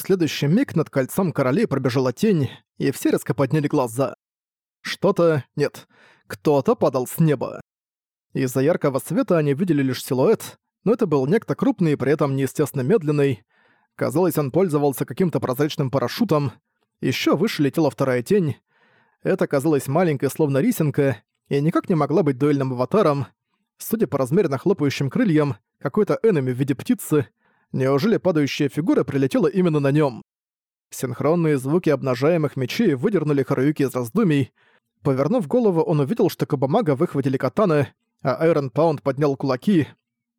следующий миг над кольцом королей пробежала тень, и все резко подняли глаза. Что-то... нет, кто-то падал с неба. Из-за яркого света они видели лишь силуэт, но это был некто крупный и при этом неестественно медленный. Казалось, он пользовался каким-то прозрачным парашютом. Еще выше летела вторая тень. Это казалось маленькой, словно рисинка, и никак не могла быть дуэльным аватаром. Судя по размеренно хлопающим крыльям, какой-то энеми в виде птицы, неужели падающая фигура прилетела именно на нем? Синхронные звуки обнажаемых мечей выдернули Харуюки из раздумий. Повернув голову, он увидел, что Кабамага выхватили катаны, а Айрон Паунд поднял кулаки.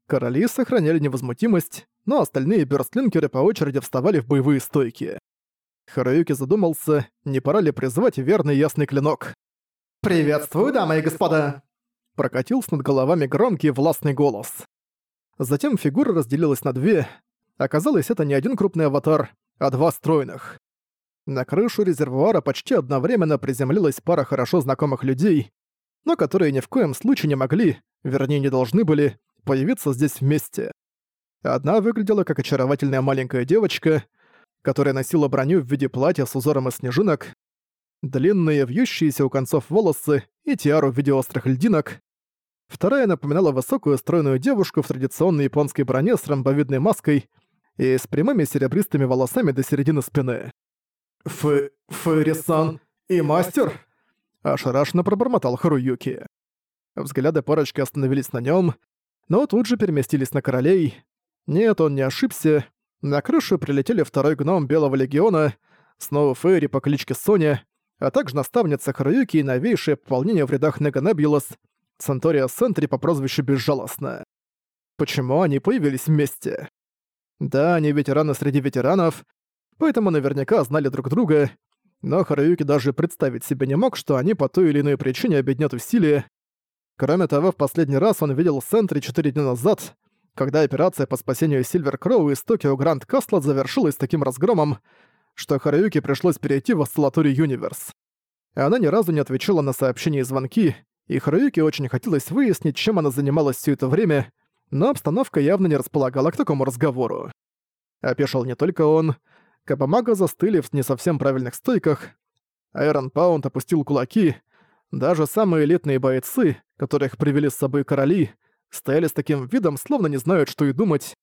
Короли сохраняли невозмутимость, но остальные бёрстлинкеры по очереди вставали в боевые стойки. Харуюки задумался, не пора ли призвать верный ясный клинок. «Приветствую, дамы и господа!» Прокатился над головами громкий властный голос. Затем фигура разделилась на две. Оказалось, это не один крупный аватар, а два стройных. На крышу резервуара почти одновременно приземлилась пара хорошо знакомых людей, но которые ни в коем случае не могли, вернее не должны были, появиться здесь вместе. Одна выглядела как очаровательная маленькая девочка, которая носила броню в виде платья с узором из снежинок, длинные вьющиеся у концов волосы и тиару в виде острых льдинок. Вторая напоминала высокую стройную девушку в традиционной японской броне с ромбовидной маской и с прямыми серебристыми волосами до середины спины. «Фы... Фэрисан и мастер?» Ошарашенно пробормотал Харуюки. Взгляды парочки остановились на нем, но тут же переместились на королей. Нет, он не ошибся. На крышу прилетели второй гном Белого Легиона, снова Фейри по кличке Соня, а также наставница Харуюки и новейшее пополнение в рядах Неганебулас, Сантория Сентри по прозвищу Безжалостная. Почему они появились вместе? Да, они ветераны среди ветеранов, поэтому наверняка знали друг друга, но Харуюки даже представить себе не мог, что они по той или иной причине объединят усилия. Кроме того, в последний раз он видел Сентри четыре дня назад, когда операция по спасению Сильвер Кроу из Токио Гранд Касла завершилась таким разгромом, что Харуюки пришлось перейти в Осциллаторию Юниверс. Она ни разу не отвечала на сообщения и звонки, и Харуюки очень хотелось выяснить, чем она занималась все это время, но обстановка явно не располагала к такому разговору. Опешил не только он, Капамага застыли в не совсем правильных стойках. Айрон Паунд опустил кулаки. Даже самые элитные бойцы, которых привели с собой короли, стояли с таким видом, словно не знают, что и думать.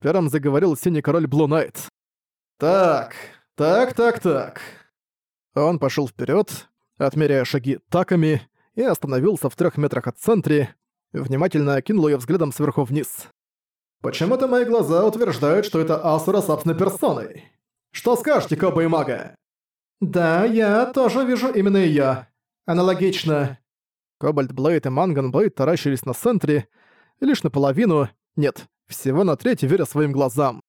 Первым заговорил синий король Блу Найт. «Так, так, так, так». Он пошел вперед, отмеряя шаги таками, и остановился в трех метрах от центре, внимательно окинул ее взглядом сверху вниз. «Почему-то мои глаза утверждают, что это Асура собственной персоной. Что скажете, Коба и Мага?» «Да, я тоже вижу именно её. Аналогично». Кобальт Блейд и Манган Блейд таращились на центре, лишь наполовину, нет, всего на треть веря своим глазам.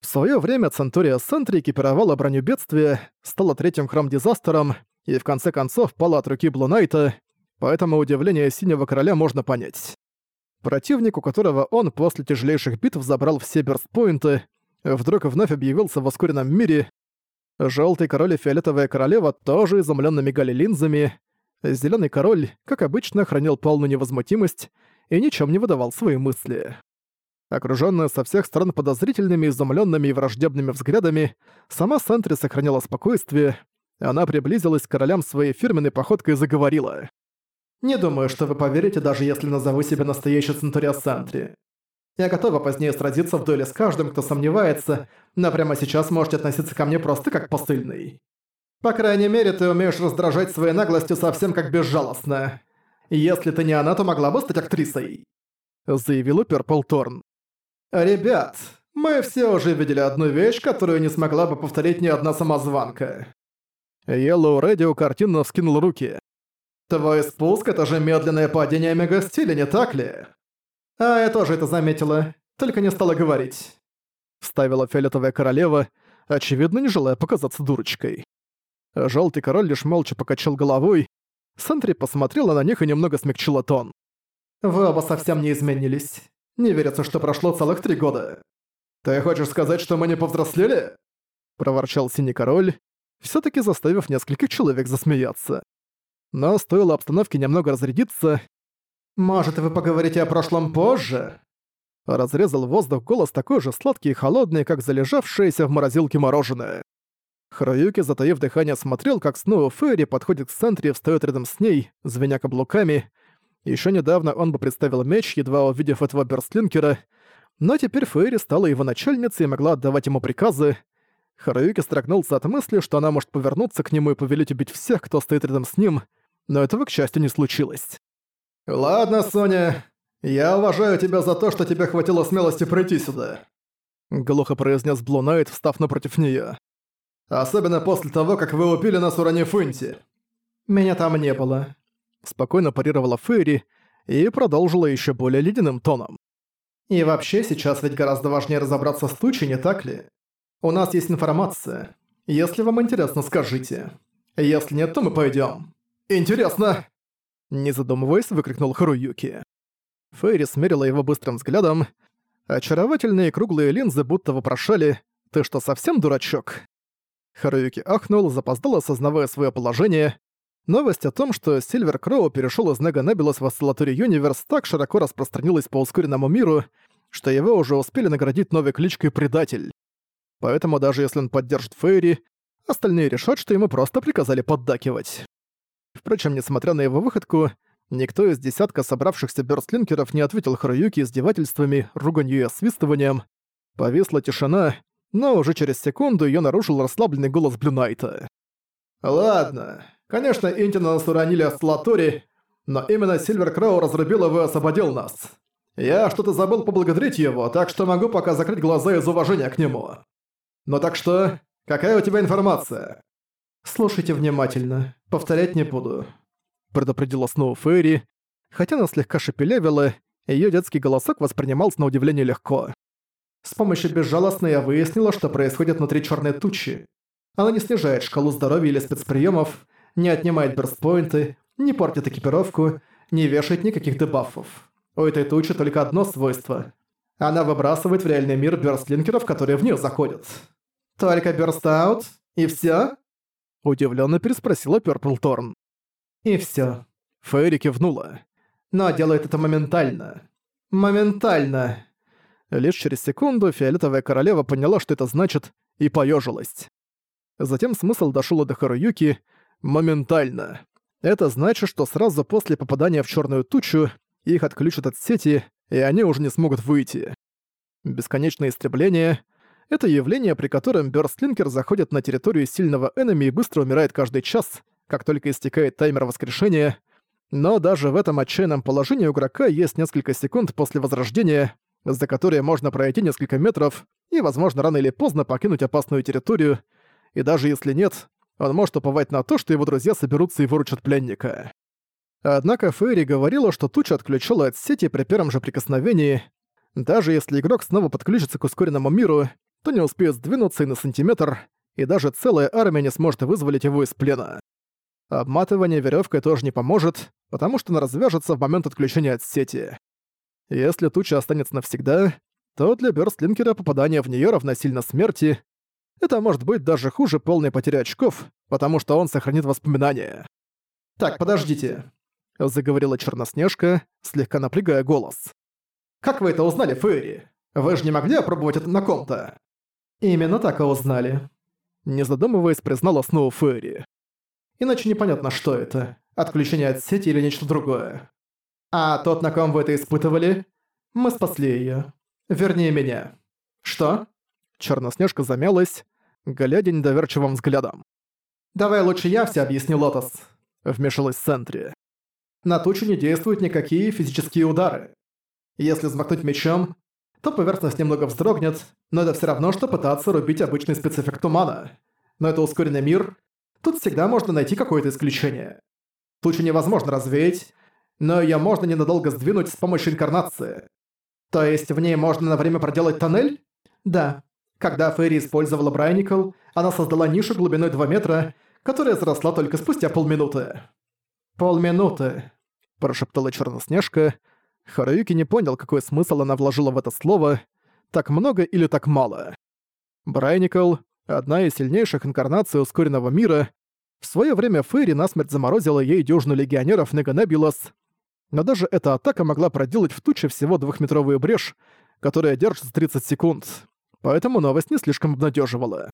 В своё время Центурия Сентри экипировала броню бедствия, стала третьим храм-дизастером и в конце концов пала от руки Блунайта, поэтому удивление Синего Короля можно понять. Противник, у которого он после тяжелейших битв забрал все бёрстпоинты, вдруг вновь объявился в ускоренном мире. Желтый король и фиолетовая королева тоже изумленно мигали линзами. Зеленый король, как обычно, хранил полную невозмутимость и ничем не выдавал свои мысли. Окружённая со всех сторон подозрительными, изумленными и враждебными взглядами, сама Сентри сохраняла спокойствие. Она приблизилась к королям своей фирменной походкой и заговорила. «Не думаю, что вы поверите, даже если назову себя настоящей Центурия Сентри. Я готова позднее сразиться в дуэли с каждым, кто сомневается, но прямо сейчас можете относиться ко мне просто как посыльный. По крайней мере, ты умеешь раздражать своей наглостью совсем как безжалостно. Если ты не она, то могла бы стать актрисой», — заявил Перпл Торн. «Ребят, мы все уже видели одну вещь, которую не смогла бы повторить ни одна самозванка». Yellow Radio картинно вскинул руки. «Твой спуск — это же медленное падение мегастиля, не так ли?» «А я тоже это заметила, только не стала говорить», — вставила фиолетовая королева, очевидно, не желая показаться дурочкой. Желтый король лишь молча покачал головой, Сантри посмотрела на них и немного смягчила тон. «Вы оба совсем не изменились. Не верится, что прошло целых три года. Ты хочешь сказать, что мы не повзрослели?» проворчал синий король, все таки заставив нескольких человек засмеяться. Но стоило обстановке немного разрядиться, «Может, вы поговорите о прошлом позже?» Разрезал воздух голос такой же сладкий и холодный, как залежавшееся в морозилке мороженое. Харуюки, затаив дыхание, смотрел, как снова Фейри подходит к центре и встаёт рядом с ней, звеня каблуками. Еще недавно он бы представил меч, едва увидев этого берстлинкера, но теперь Фейри стала его начальницей и могла отдавать ему приказы. Харуюки строгнулся от мысли, что она может повернуться к нему и повелить убить всех, кто стоит рядом с ним, но этого, к счастью, не случилось. «Ладно, Соня, я уважаю тебя за то, что тебе хватило смелости пройти сюда», — глухо произнес Блу Найт, встав напротив неё. «Особенно после того, как вы убили нас, уронив Инти». «Меня там не было», — спокойно парировала Фейри и продолжила ещё более ледяным тоном. «И вообще, сейчас ведь гораздо важнее разобраться с тучей, не так ли? У нас есть информация. Если вам интересно, скажите. Если нет, то мы пойдём». «Интересно!» Не задумываясь, выкрикнул Харуюки. Фейри смерила его быстрым взглядом. Очаровательные круглые линзы будто вопрошали «Ты что, совсем дурачок?» Харуюки ахнул, запоздал, осознавая свое положение. Новость о том, что Сильвер Кроу перешел из Нега Небилос в Осциллаторе Юниверс так широко распространилась по ускоренному миру, что его уже успели наградить новой кличкой «Предатель». Поэтому даже если он поддержит Фейри, остальные решат, что ему просто приказали поддакивать. Впрочем, несмотря на его выходку, никто из десятка собравшихся бёрстлинкеров не ответил Харуюки издевательствами, руганью и освистыванием. Повисла тишина, но уже через секунду её нарушил расслабленный голос Блюнайта. «Ладно, конечно, Интина нас уронили от Слатори, но именно Сильвер Кроу разрубил его и освободил нас. Я что-то забыл поблагодарить его, так что могу пока закрыть глаза из уважения к нему. Ну так что, какая у тебя информация?» «Слушайте внимательно, повторять не буду», — предупредила снова Фейри, хотя она слегка шепелявила, её детский голосок воспринимался на удивление легко. С помощью безжалостной я выяснила, что происходит внутри чёрной тучи. Она не снижает шкалу здоровья или спецприёмов, не отнимает берстпоинты, не портит экипировку, не вешает никаких дебафов. У этой тучи только одно свойство. Она выбрасывает в реальный мир бёрстлинкеров, которые в неё заходят. «Только бёрстаут? И всё?» Удивленно переспросила Пёрпл Торн. «И всё». Фейри кивнула. «Но делает это моментально». «Моментально». Лишь через секунду фиолетовая королева поняла, что это значит, и поёжилась. Затем смысл дошёл до Харуюки «моментально». Это значит, что сразу после попадания в чёрную тучу их отключат от сети, и они уже не смогут выйти. Бесконечное истребление это явление, при котором Бёрстлинкер заходит на территорию сильного энеми и быстро умирает каждый час, как только истекает таймер воскрешения. Но даже в этом отчаянном положении у игрока есть несколько секунд после возрождения, за которые можно пройти несколько метров и, возможно, рано или поздно покинуть опасную территорию, и даже если нет, он может уповать на то, что его друзья соберутся и выручат пленника. Однако Фейри говорила, что туча отключила от сети при первом же прикосновении. Даже если игрок снова подключится к ускоренному миру, то не успеет сдвинуться и на сантиметр, и даже целая армия не сможет вызволить его из плена. Обматывание веревкой тоже не поможет, потому что она развяжется в момент отключения от сети. Если туча останется навсегда, то для Бёрстлинкера попадание в неё равносильно смерти. Это может быть даже хуже полной потери очков, потому что он сохранит воспоминания. «Так, подождите», — заговорила Черноснежка, слегка напрягая голос. «Как вы это узнали, Фейри? Вы же не могли опробовать это на ком-то?» Именно так и узнали. Не задумываясь, признала снова Фэри. Иначе непонятно, что это. Отключение от сети или нечто другое. А тот, на ком вы это испытывали? Мы спасли её. Вернее, меня. Что? Черноснежка замялась, глядя недоверчивым взглядом. «Давай лучше я все объясню, Лотос», — вмешалась Сентри. «На тучу не действуют никакие физические удары. Если взмахнуть мечом, то поверхность немного вздрогнет, но это все равно, что пытаться рубить обычный спецэффект тумана. Но это ускоренный мир, тут всегда можно найти какое-то исключение. Тучу невозможно развеять, но ее можно ненадолго сдвинуть с помощью инкарнации. То есть в ней можно на время проделать тоннель? Да. Когда Фейри использовала Брайникл, она создала нишу глубиной 2 метра, которая заросла только спустя полминуты. «Полминуты», – прошептала Черноснежка, Харуюки не понял, какой смысл она вложила в это слово, так много или так мало. Брайникл — одна из сильнейших инкарнаций ускоренного мира. В свое время Фейри насмерть заморозила ей дюжину легионеров Неганебулас, но даже эта атака могла проделать в туче всего двухметровую брешь, которая держится 30 секунд, поэтому новость не слишком обнадеживала.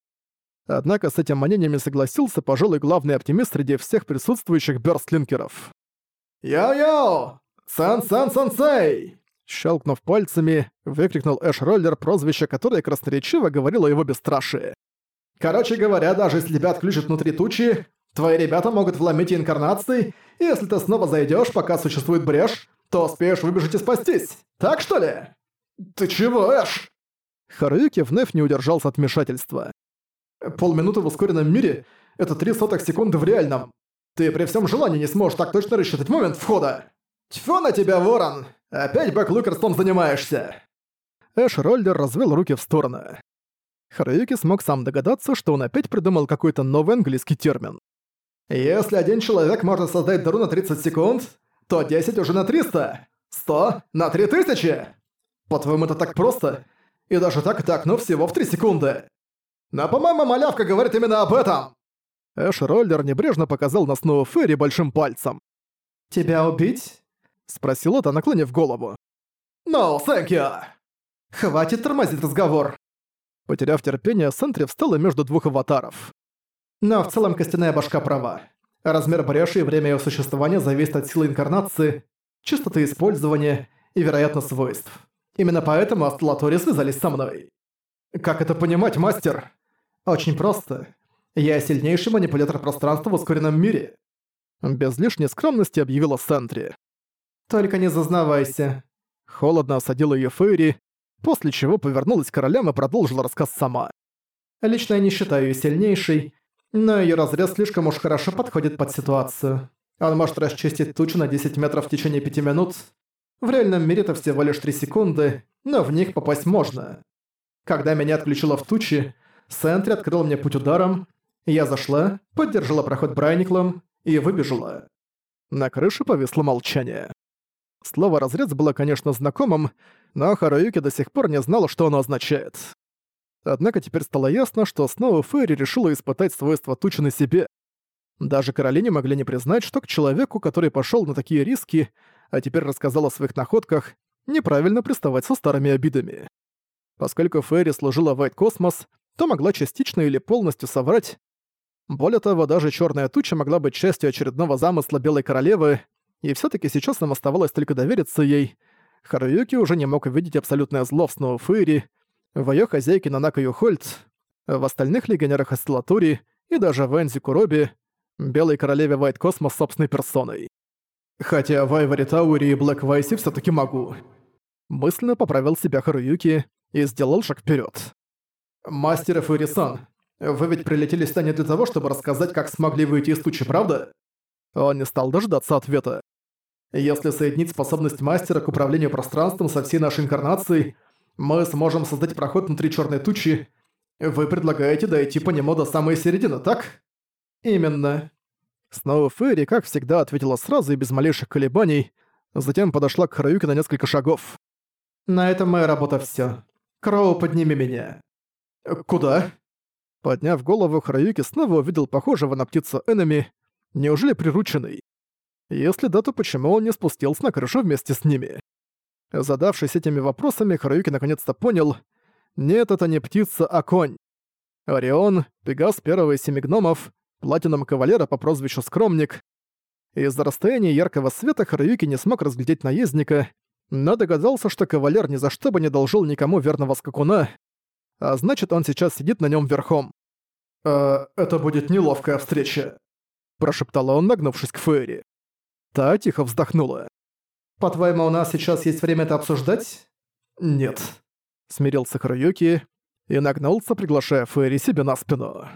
Однако с этим мнениями согласился, пожалуй, главный оптимист среди всех присутствующих бёрстлинкеров. «Йо-йо! Сан-сан-сансей!» Щелкнув пальцами, выкрикнул Эш Роллер прозвище, которое красноречиво говорило его бесстрашие. «Короче говоря, даже если тебя отключат внутри тучи, твои ребята могут вломить инкарнации, и если ты снова зайдешь, пока существует брешь, то успеешь выбежать и спастись. Так что ли?» «Ты чего, Эш?» Харуюки вновь не удержался от вмешательства. «Полминуты в ускоренном мире — это три сотых секунды в реальном. Ты при всем желании не сможешь так точно рассчитать момент входа. Тьфу на тебя, ворон! Опять бэклукерством занимаешься!» Эш Роллер развел руки в стороны. Харуюки смог сам догадаться, что он опять придумал какой-то новый английский термин. «Если один человек может создать дыру на 30 секунд, то 10 уже на 300, 100 на 3000! По-твоему, это так просто? И даже так это окно всего в 3 секунды. Но, по-моему, малявка говорит именно об этом!» Эш Роллер небрежно показал на Сноу Ферри большим пальцем. «Тебя убить?» — спросила та, наклонив голову. «No, thank you!» «Хватит тормозить разговор!» Потеряв терпение, Сентри встала между двух аватаров. Но в целом костяная башка права. Размер бреши и время ее существования зависит от силы инкарнации, частоты использования и, вероятно, свойств. Именно поэтому Астеллатори связались со мной. Как это понимать, мастер? Очень просто. Я сильнейший манипулятор пространства в ускоренном мире. Без лишней скромности объявила Сентри. Только не зазнавайся. Холодно осадила её Фейри, после чего повернулась к королям и продолжила рассказ сама. Лично я не считаю её сильнейшей, но её разрез слишком уж хорошо подходит под ситуацию. Он может расчистить тучу на 10 метров в течение 5 минут. В реальном мире это всего лишь 3 секунды, но в них попасть можно. Когда меня отключило в тучи, Сентри открыл мне путь ударом, я зашла, поддержала проход Брайниклом и выбежала. На крыше повисло молчание. Слово «разрез» было, конечно, знакомым, но Харуюки до сих пор не знал, что оно означает. Однако теперь стало ясно, что снова Фейри решила испытать свойства тучи на себе. Даже короли не могли не признать, что к человеку, который пошел на такие риски, а теперь рассказал о своих находках, неправильно приставать со старыми обидами. Поскольку Фейри служила в White Космос, то могла частично или полностью соврать. Более того, даже черная туча могла быть частью очередного замысла Белой Королевы, и все таки сейчас нам оставалось только довериться ей. Харуюки уже не мог видеть абсолютное зло в Сноу Фейри, в её хозяйке Нанака Юхольд, в остальных легионерах Астеллатури и даже в Энзи Куроби, Белой Королеве Вайт Космос собственной персоной. Хотя в Айвори Тауэре и Блэк Вайсе всё таки могу. Мысленно поправил себя Харуюки и сделал шаг вперед. «Мастер Фурисан, вы ведь прилетели сюда не для того, чтобы рассказать, как смогли выйти из тучи, правда?» Он не стал дождаться ответа. «Если соединить способность мастера к управлению пространством со всей нашей инкарнацией, мы сможем создать проход внутри черной тучи. Вы предлагаете дойти по нему до самой середины, так?» «Именно». Снова Ферри, как всегда, ответила сразу и без малейших колебаний, затем подошла к Хараюке на несколько шагов. «На этом моя работа всё. Кроу, подними меня». «Куда?» Подняв голову, Хараюки снова увидел похожего на птицу Эннами, Неужели прирученный? Если да, то почему он не спустился на крышу вместе с ними? Задавшись этими вопросами, Харуюки наконец-то понял, нет, это не птица, а конь. Орион, Пегас первого из семи гномов, платином кавалера по прозвищу Скромник. Из-за расстояния яркого света Харуюки не смог разглядеть наездника, но догадался, что кавалер ни за что бы не должил никому верного скакуна, а значит, он сейчас сидит на нем верхом. «Э, это будет неловкая встреча», прошептала он, нагнувшись к Фейри. Та тихо вздохнула. «По-твоему, у нас сейчас есть время это обсуждать?» «Нет», — смирился Харуюки и нагнулся, приглашая Фейри себе на спину.